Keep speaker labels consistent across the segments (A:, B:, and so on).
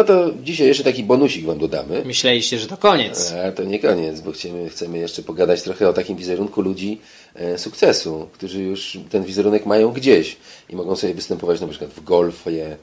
A: No to dzisiaj jeszcze taki bonusik Wam dodamy.
B: Myśleliście, że to koniec.
A: A to nie koniec, bo chcemy, chcemy jeszcze pogadać trochę o takim wizerunku ludzi e, sukcesu, którzy już ten wizerunek mają gdzieś i mogą sobie występować na przykład w golfie, e,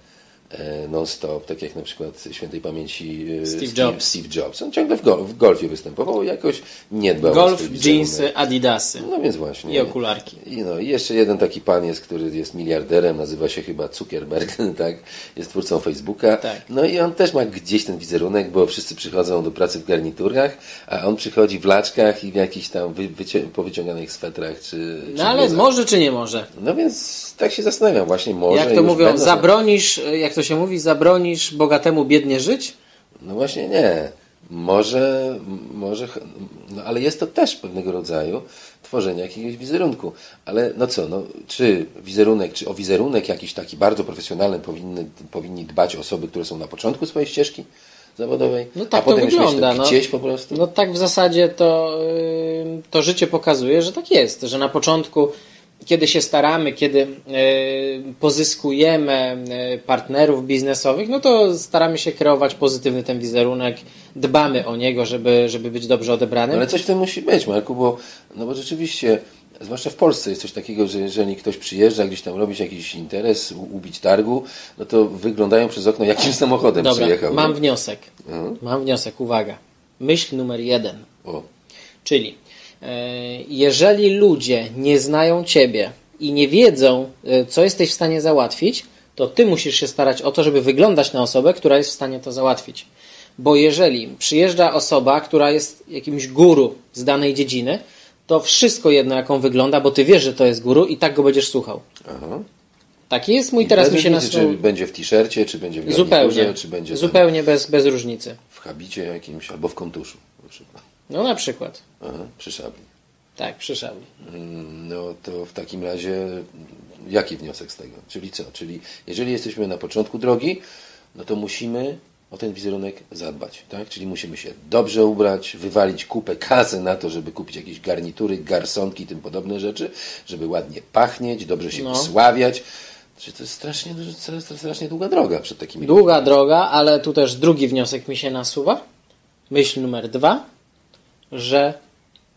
A: non-stop, tak jak na przykład świętej pamięci e,
B: Steve Jobs.
A: Steve Jobs. On ciągle w, w golfie występował jakoś nie dbał o
B: Golf,
A: swój wizerunek.
B: jeansy, adidasy
A: No więc właśnie.
B: i okularki.
A: I, no, I jeszcze jeden taki pan jest, który jest miliarderem, nazywa się chyba Zuckerberg, tak? Jest twórcą Facebooka.
B: Tak.
A: No i on też ma gdzieś ten wizerunek, bo wszyscy przychodzą do pracy w garniturach, a on przychodzi w laczkach i w jakichś tam wy, wycią- powyciąganych swetrach czy, czy
B: No ale może czy nie może?
A: No więc tak się zastanawiam właśnie, może
B: Jak to
A: już
B: mówią,
A: będą-
B: zabronisz, jak to się mówi, zabronisz bogatemu biednie żyć?
A: No właśnie nie. Może, może, no ale jest to też pewnego rodzaju tworzenie jakiegoś wizerunku. Ale no co, no, czy wizerunek, czy o wizerunek jakiś taki bardzo profesjonalny powinny, powinni dbać osoby, które są na początku swojej ścieżki zawodowej,
B: No tak
A: a
B: to
A: potem już
B: wygląda,
A: to
B: no.
A: gdzieś po prostu?
B: No tak w zasadzie to, to życie pokazuje, że tak jest, że na początku, kiedy się staramy, kiedy yy, pozyskujemy yy, partnerów biznesowych, no to staramy się kreować pozytywny ten wizerunek, dbamy o niego, żeby, żeby być dobrze odebranym.
A: No ale coś w tym musi być, Marku, bo, no bo rzeczywiście, zwłaszcza w Polsce jest coś takiego, że jeżeli ktoś przyjeżdża gdzieś tam robić jakiś interes, ubić targu, no to wyglądają przez okno, jakim samochodem
B: Dobra,
A: przyjechał.
B: mam wniosek.
A: Mhm.
B: Mam wniosek, uwaga. Myśl numer jeden.
A: O,
B: Czyli e, jeżeli ludzie nie znają Ciebie i nie wiedzą, e, co jesteś w stanie załatwić, to Ty musisz się starać o to, żeby wyglądać na osobę, która jest w stanie to załatwić. Bo jeżeli przyjeżdża osoba, która jest jakimś guru z danej dziedziny, to wszystko jedno, jaką wygląda, bo Ty wiesz, że to jest guru i tak go będziesz słuchał.
A: aha.
B: Taki jest mój
A: I
B: teraz mi się nasunął.
A: Czy będzie w t-shircie, czy będzie w
B: Zupełnie.
A: czy będzie
B: Zupełnie bez, bez różnicy.
A: w habicie jakimś, albo w kontuszu na przykład.
B: No na przykład.
A: Aha, przy szabli.
B: Tak, przy szabli.
A: Mm, No to w takim razie jaki wniosek z tego? Czyli co? Czyli jeżeli jesteśmy na początku drogi, no to musimy o ten wizerunek zadbać, tak? Czyli musimy się dobrze ubrać, wywalić kupę kasy na to, żeby kupić jakieś garnitury, garsonki i tym podobne rzeczy, żeby ładnie pachnieć, dobrze się
B: No.
A: wysławiać. To jest strasznie, strasznie długa droga przed takimi
B: Długa droga, ale tu też drugi wniosek mi się nasuwa. Myśl numer dwa, że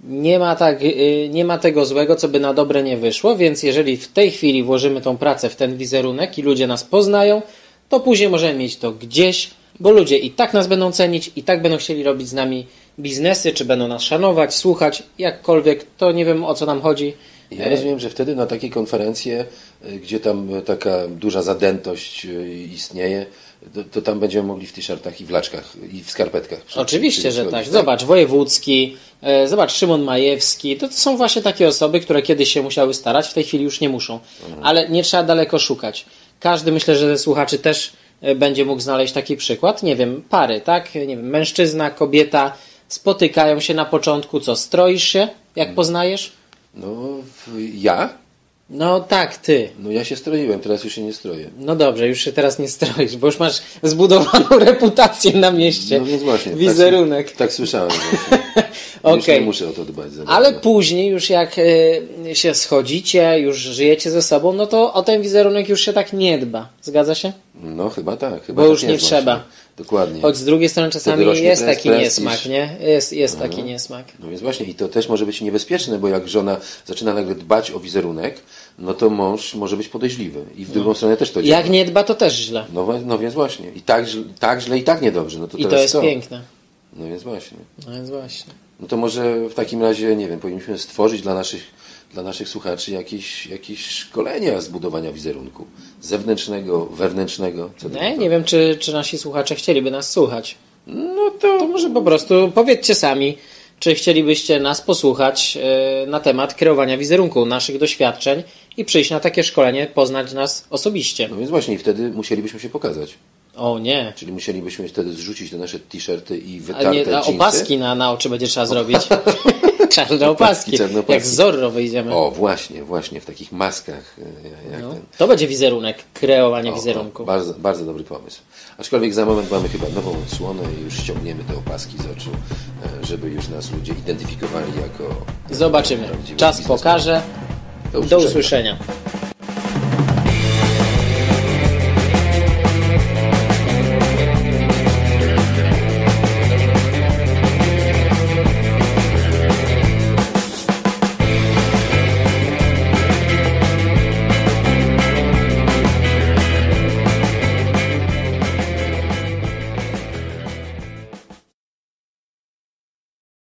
B: nie ma, tak, y, nie ma tego złego, co by na dobre nie wyszło, więc jeżeli w tej chwili włożymy tą pracę w ten wizerunek i ludzie nas poznają, to później możemy mieć to gdzieś, bo ludzie i tak nas będą cenić, i tak będą chcieli robić z nami biznesy, czy będą nas szanować, słuchać, jakkolwiek, to nie wiem o co nam chodzi.
A: Ja rozumiem, że wtedy na takie konferencje, y, gdzie tam taka duża zadętość y, istnieje, to, to tam będziemy mogli w t-shirtach i w laczkach i w skarpetkach.
B: Oczywiście, że
A: przychodzić,
B: tak. Zobacz, Wojewódzki, e, zobacz, Szymon Majewski. To, to są właśnie takie osoby, które kiedyś się musiały starać, w tej chwili już nie muszą.
A: Mhm.
B: Ale nie trzeba daleko szukać. Każdy, myślę, że ze słuchaczy też e, będzie mógł znaleźć taki przykład. Nie wiem, pary, tak? Nie wiem, mężczyzna, kobieta spotykają się na początku. Co, stroisz się, jak
A: Mhm.
B: poznajesz?
A: No, ja?
B: No tak, ty.
A: No ja się stroiłem, teraz już się nie stroję.
B: No dobrze, już się teraz nie stroisz, bo już masz zbudowaną reputację na mieście.
A: No więc właśnie.
B: Wizerunek.
A: Tak, tak słyszałem właśnie. Już nie muszę o to dbać za
B: Ale
A: bardzo.
B: później już jak y, się schodzicie, już żyjecie ze sobą, no to o ten wizerunek już się tak nie dba. Zgadza się?
A: No chyba tak. Chyba
B: Bo
A: tak
B: już nie trzeba.
A: Dokładnie.
B: Choć z drugiej strony czasami jest taki
A: prestiż.
B: niesmak, nie? Jest, jest taki niesmak.
A: No więc właśnie i to też może być niebezpieczne, bo jak żona zaczyna nagle dbać o wizerunek, no to mąż może być podejrzliwy. I w drugą stronę też to działa.
B: Jak nie dba, to też źle.
A: No, no więc właśnie. I tak, źle- tak źle i tak niedobrze. No to
B: I to jest
A: co?
B: piękne.
A: No więc właśnie.
B: No więc właśnie.
A: No to może w takim razie, nie wiem, powinniśmy stworzyć dla naszych, dla naszych słuchaczy jakieś, jakieś szkolenia z budowania wizerunku. Zewnętrznego, wewnętrznego. Co
B: Nie, nie wiem, czy, czy nasi słuchacze chcieliby nas słuchać.
A: No to...
B: To może po prostu powiedzcie sami, czy chcielibyście nas posłuchać e, na temat kreowania wizerunku, naszych doświadczeń i przyjść na takie szkolenie, poznać nas osobiście.
A: No więc właśnie i wtedy musielibyśmy się pokazać.
B: O nie.
A: Czyli musielibyśmy wtedy zrzucić te nasze t-shirty i
B: A,
A: wytarte
B: nie, a opaski na, na oczy będzie trzeba zrobić. czarne opaski.
A: czarne
B: Jak
A: opaski.
B: z Zorro wyjdziemy.
A: O, właśnie, właśnie, w takich maskach. e,
B: No. To będzie wizerunek, kreowanie
A: O,
B: wizerunku.
A: bardzo, bardzo dobry pomysł. Aczkolwiek za moment mamy chyba nową odsłonę i już ściągniemy te opaski z oczu, e, żeby już nas ludzie identyfikowali jako
B: Zobaczymy. Czas pokaże.
A: Do
B: Do
A: usłyszenia.
B: usłyszenia.